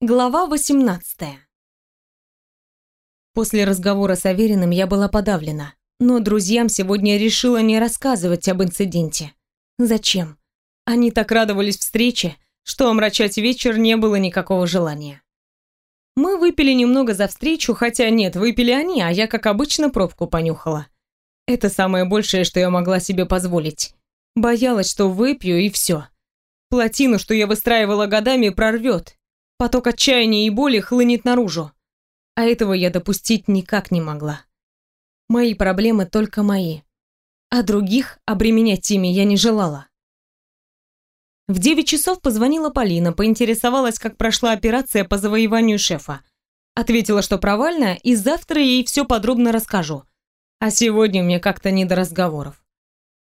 Глава 18 После разговора с Авериным я была подавлена, но друзьям сегодня решила не рассказывать об инциденте. Зачем? Они так радовались встрече, что омрачать вечер не было никакого желания. Мы выпили немного за встречу, хотя нет, выпили они, а я, как обычно, пробку понюхала. Это самое большее, что я могла себе позволить. Боялась, что выпью и все. Плотину, что я выстраивала годами, прорвет, Поток отчаяния и боли хлынет наружу. А этого я допустить никак не могла. Мои проблемы только мои. А других обременять ими я не желала. В 9 часов позвонила Полина, поинтересовалась, как прошла операция по завоеванию шефа. Ответила, что провальная, и завтра ей все подробно расскажу. А сегодня мне как-то не до разговоров.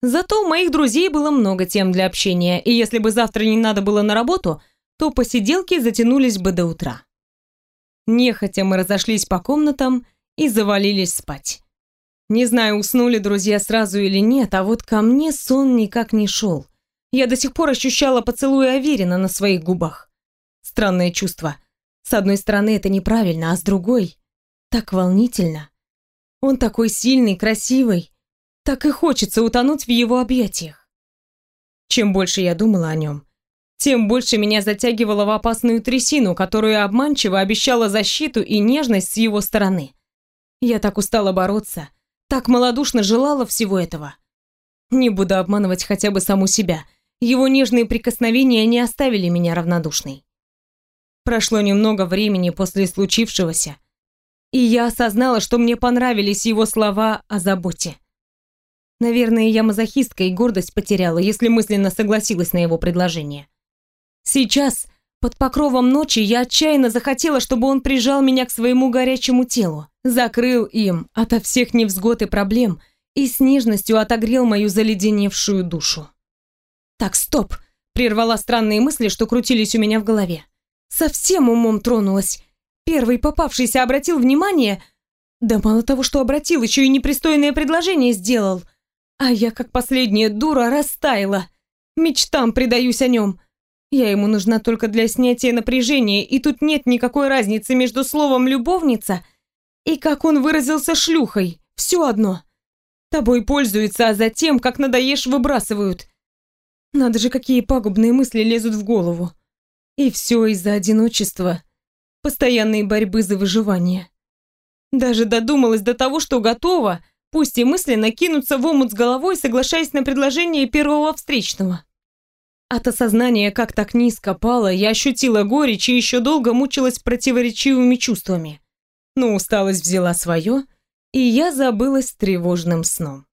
Зато у моих друзей было много тем для общения, и если бы завтра не надо было на работу, то посиделки затянулись бы до утра. Нехотя мы разошлись по комнатам и завалились спать. Не знаю, уснули друзья сразу или нет, а вот ко мне сон никак не шел. Я до сих пор ощущала поцелуй Аверина на своих губах. Странное чувство. С одной стороны, это неправильно, а с другой — так волнительно. Он такой сильный, красивый. Так и хочется утонуть в его объятиях. Чем больше я думала о нем, тем больше меня затягивало в опасную трясину, которую обманчиво обещала защиту и нежность с его стороны. Я так устала бороться, так малодушно желала всего этого. Не буду обманывать хотя бы саму себя. Его нежные прикосновения не оставили меня равнодушной. Прошло немного времени после случившегося, и я осознала, что мне понравились его слова о заботе. Наверное, я мазохистка и гордость потеряла, если мысленно согласилась на его предложение. Сейчас, под покровом ночи, я отчаянно захотела, чтобы он прижал меня к своему горячему телу, закрыл им ото всех невзгод и проблем и с нежностью отогрел мою заледеневшую душу. «Так, стоп!» — прервала странные мысли, что крутились у меня в голове. Совсем умом тронулась. Первый попавшийся обратил внимание... Да мало того, что обратил, еще и непристойное предложение сделал. А я, как последняя дура, растаяла. Мечтам предаюсь о нем. Я ему нужна только для снятия напряжения, и тут нет никакой разницы между словом «любовница» и, как он выразился, «шлюхой». Все одно. Тобой пользуются, а затем, как надоешь, выбрасывают. Надо же, какие пагубные мысли лезут в голову. И все из-за одиночества, постоянной борьбы за выживание. Даже додумалась до того, что готова, пусть и мысленно, кинуться в омут с головой, соглашаясь на предложение первого встречного. От осознания, как так низко пала, я ощутила горечь и еще долго мучилась противоречивыми чувствами. Но усталость взяла свое, и я забылась тревожным сном.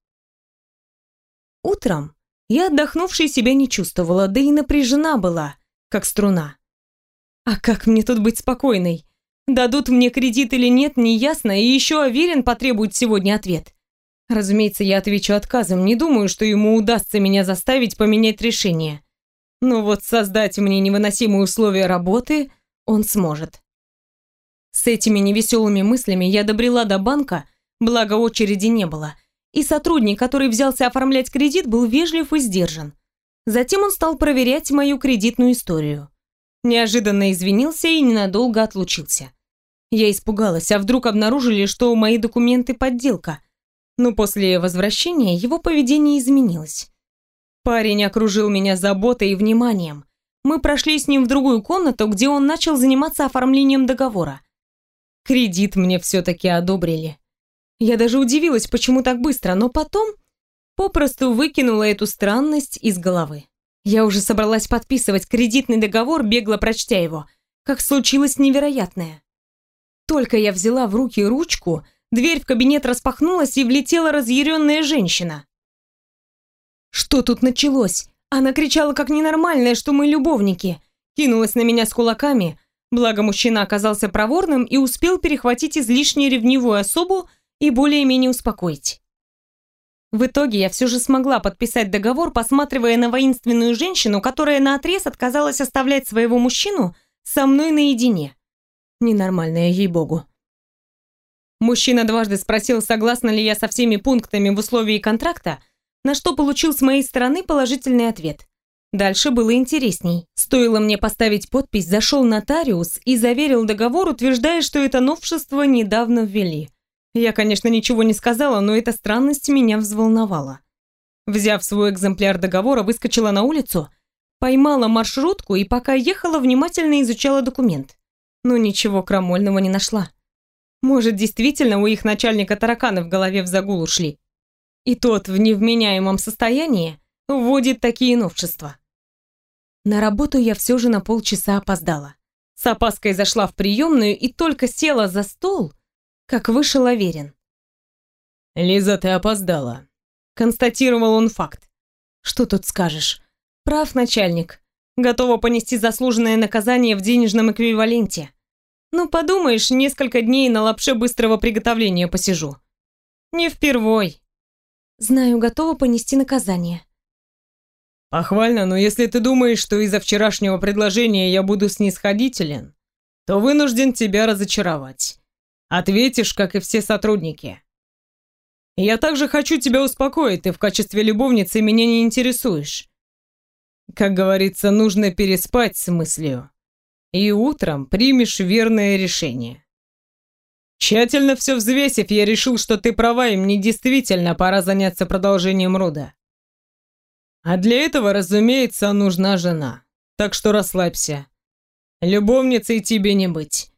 Утром я отдохнувшей себя не чувствовала, да и напряжена была, как струна. А как мне тут быть спокойной? Дадут мне кредит или нет, неясно, и еще Аверин потребует сегодня ответ. Разумеется, я отвечу отказом, не думаю, что ему удастся меня заставить поменять решение. Но вот создать мне невыносимые условия работы он сможет. С этими невеселыми мыслями я добрела до банка, благо очереди не было, и сотрудник, который взялся оформлять кредит, был вежлив и сдержан. Затем он стал проверять мою кредитную историю. Неожиданно извинился и ненадолго отлучился. Я испугалась, а вдруг обнаружили, что мои документы подделка. Но после возвращения его поведение изменилось. Парень окружил меня заботой и вниманием. Мы прошли с ним в другую комнату, где он начал заниматься оформлением договора. Кредит мне все-таки одобрили. Я даже удивилась, почему так быстро, но потом попросту выкинула эту странность из головы. Я уже собралась подписывать кредитный договор, бегло прочтя его, как случилось невероятное. Только я взяла в руки ручку, дверь в кабинет распахнулась и влетела разъяренная женщина. Что тут началось? Она кричала как ненормальная, что мы любовники. Кинулась на меня с кулаками. Благо мужчина оказался проворным и успел перехватить излишне ревнивую особу и более-менее успокоить. В итоге я все же смогла подписать договор, посматривая на воинственную женщину, которая наотрез отказалась оставлять своего мужчину со мной наедине. Ненормальная, ей-богу. Мужчина дважды спросил, согласна ли я со всеми пунктами в условии контракта, на что получил с моей стороны положительный ответ. Дальше было интересней. Стоило мне поставить подпись, зашел нотариус и заверил договор, утверждая, что это новшество недавно ввели. Я, конечно, ничего не сказала, но эта странность меня взволновала. Взяв свой экземпляр договора, выскочила на улицу, поймала маршрутку и пока ехала, внимательно изучала документ. Но ничего крамольного не нашла. Может, действительно у их начальника тараканы в голове в загул ушли. И тот в невменяемом состоянии вводит такие новшества. На работу я все же на полчаса опоздала. С опаской зашла в приемную и только села за стол, как вышел Аверин. «Лиза, ты опоздала», — констатировал он факт. «Что тут скажешь? Прав начальник. Готова понести заслуженное наказание в денежном эквиваленте. Ну, подумаешь, несколько дней на лапше быстрого приготовления посижу. Не впервой. Знаю, готова понести наказание. Похвально, но если ты думаешь, что из-за вчерашнего предложения я буду снисходителен, то вынужден тебя разочаровать. Ответишь, как и все сотрудники. Я также хочу тебя успокоить, ты в качестве любовницы меня не интересуешь. Как говорится, нужно переспать с мыслью. И утром примешь верное решение. Тщательно все взвесив, я решил, что ты права, и мне действительно пора заняться продолжением рода. А для этого, разумеется, нужна жена. Так что расслабься. Любовницей тебе не быть.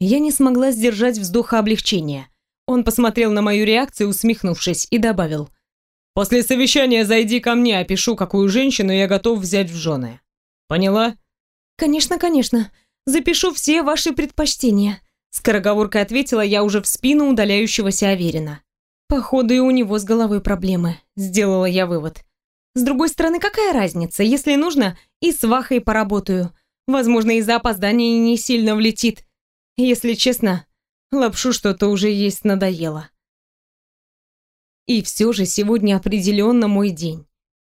Я не смогла сдержать вздоха облегчения. Он посмотрел на мою реакцию, усмехнувшись, и добавил. «После совещания зайди ко мне, опишу, какую женщину я готов взять в жены. Поняла?» «Конечно, конечно. Запишу все ваши предпочтения», скороговоркой ответила я уже в спину удаляющегося Аверина. «Походу, и у него с головой проблемы», сделала я вывод. С другой стороны, какая разница, если нужно, и с Вахой поработаю. Возможно, из-за опоздания не сильно влетит. Если честно, лапшу что-то уже есть надоело. И все же сегодня определенно мой день.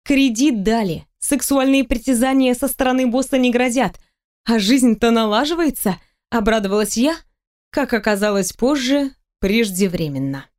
Кредит дали, сексуальные притязания со стороны босса не грозят, а жизнь-то налаживается, обрадовалась я, как оказалось позже, преждевременно.